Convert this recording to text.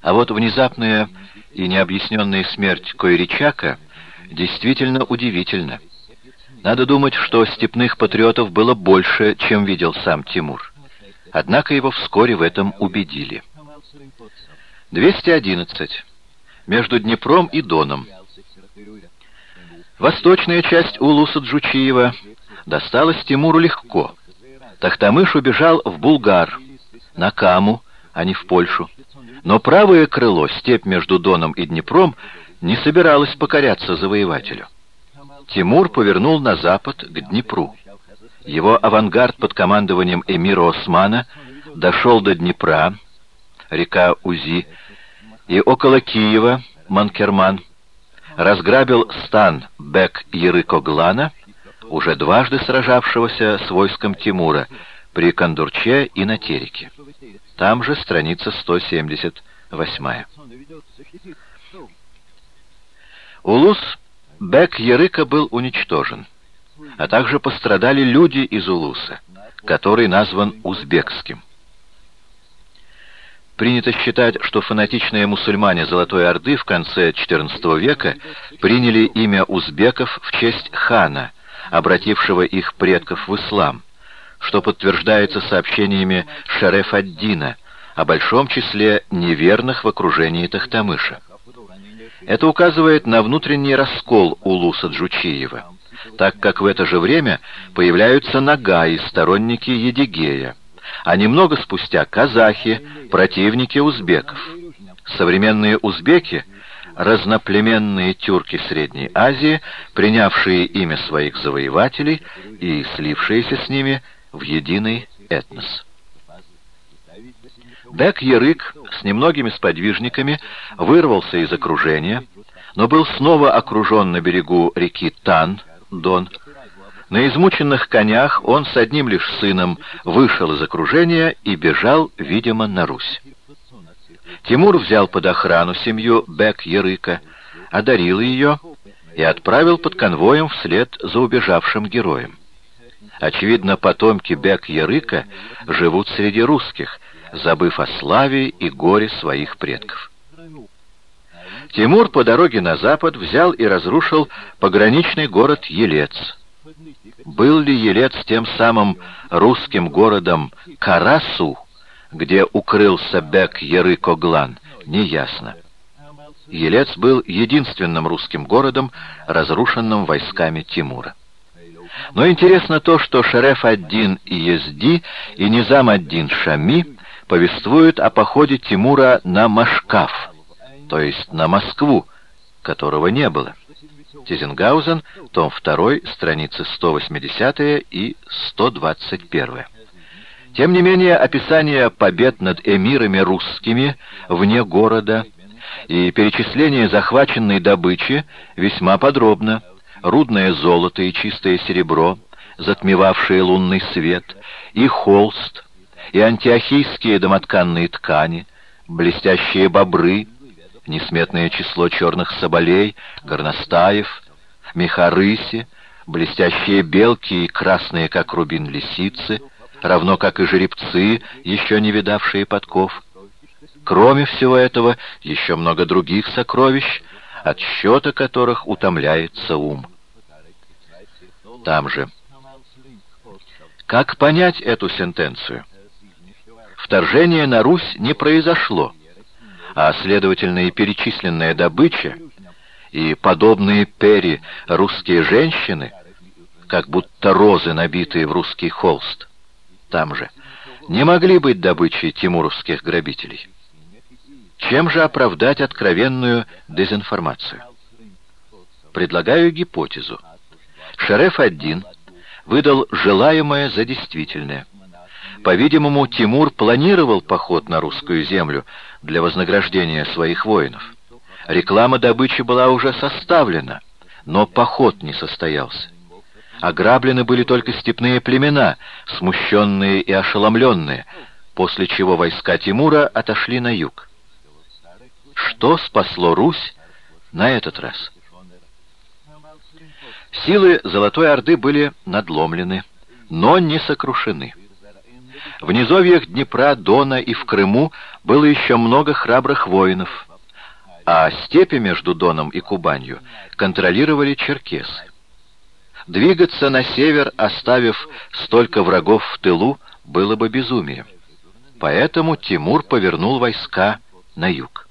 А вот внезапная и необъясненная смерть Койричака действительно удивительна. Надо думать, что степных патриотов было больше, чем видел сам Тимур. Однако его вскоре в этом убедили. 211. Между Днепром и Доном. Восточная часть Улуса Джучиева досталась Тимуру легко. Тахтамыш убежал в Булгар, на Каму, а не в Польшу. Но правое крыло, степь между Доном и Днепром, не собиралось покоряться завоевателю. Тимур повернул на запад к Днепру. Его авангард под командованием эмира Османа дошел до Днепра, река Узи, и около Киева, Манкерман, разграбил стан Бек-Ярыкоглана, уже дважды сражавшегося с войском Тимура при Кондурче и на Тереке. Там же страница 178. Улус Бек-Ярыка был уничтожен, а также пострадали люди из Улуса, который назван узбекским. Принято считать, что фанатичные мусульмане Золотой Орды в конце XIV века приняли имя узбеков в честь хана, обратившего их предков в ислам, что подтверждается сообщениями Шареф-ад-Дина о большом числе неверных в окружении Тахтамыша. Это указывает на внутренний раскол Улуса Джучиева, так как в это же время появляются Нагаи, сторонники Едигея, а немного спустя казахи, противники узбеков. Современные узбеки — разноплеменные тюрки Средней Азии, принявшие имя своих завоевателей и слившиеся с ними в единый этнос. Бек-Ярык с немногими сподвижниками вырвался из окружения, но был снова окружен на берегу реки Тан, Дон, на измученных конях он с одним лишь сыном вышел из окружения и бежал, видимо, на Русь. Тимур взял под охрану семью Бек-Ярыка, одарил ее и отправил под конвоем вслед за убежавшим героем. Очевидно, потомки Бек-Ярыка живут среди русских, забыв о славе и горе своих предков. Тимур по дороге на запад взял и разрушил пограничный город Елец, был ли Елец тем самым русским городом Карасу, где укрылся Бек Яры-Коглан, неясно. Елец был единственным русским городом, разрушенным войсками Тимура. Но интересно то, что Шереф-ад-Дин и Езди и Низам-ад-Дин Шами повествуют о походе Тимура на Машкаф, то есть на Москву, которого не было. Тизенгаузен, том 2, страницы 180 и 121. Тем не менее, описание побед над эмирами русскими вне города и перечисление захваченной добычи весьма подробно. Рудное золото и чистое серебро, затмевавшие лунный свет, и холст, и антиохийские домотканные ткани, блестящие бобры — несметное число черных соболей, горностаев, меха рыси, блестящие белки и красные, как рубин, лисицы, равно как и жеребцы, еще не видавшие подков. Кроме всего этого, еще много других сокровищ, от счета которых утомляется ум. Там же. Как понять эту сентенцию? Вторжение на Русь не произошло а, следовательно, и перечисленная добыча, и подобные пери русские женщины, как будто розы, набитые в русский холст, там же, не могли быть добычей тимуровских грабителей. Чем же оправдать откровенную дезинформацию? Предлагаю гипотезу. Шереф-1 выдал желаемое за действительное – по-видимому, Тимур планировал поход на русскую землю для вознаграждения своих воинов. Реклама добычи была уже составлена, но поход не состоялся. Ограблены были только степные племена, смущенные и ошеломленные, после чего войска Тимура отошли на юг. Что спасло Русь на этот раз? Силы Золотой Орды были надломлены, но не сокрушены. В низовьях Днепра, Дона и в Крыму было еще много храбрых воинов, а степи между Доном и Кубанью контролировали черкесы. Двигаться на север, оставив столько врагов в тылу, было бы безумием. Поэтому Тимур повернул войска на юг.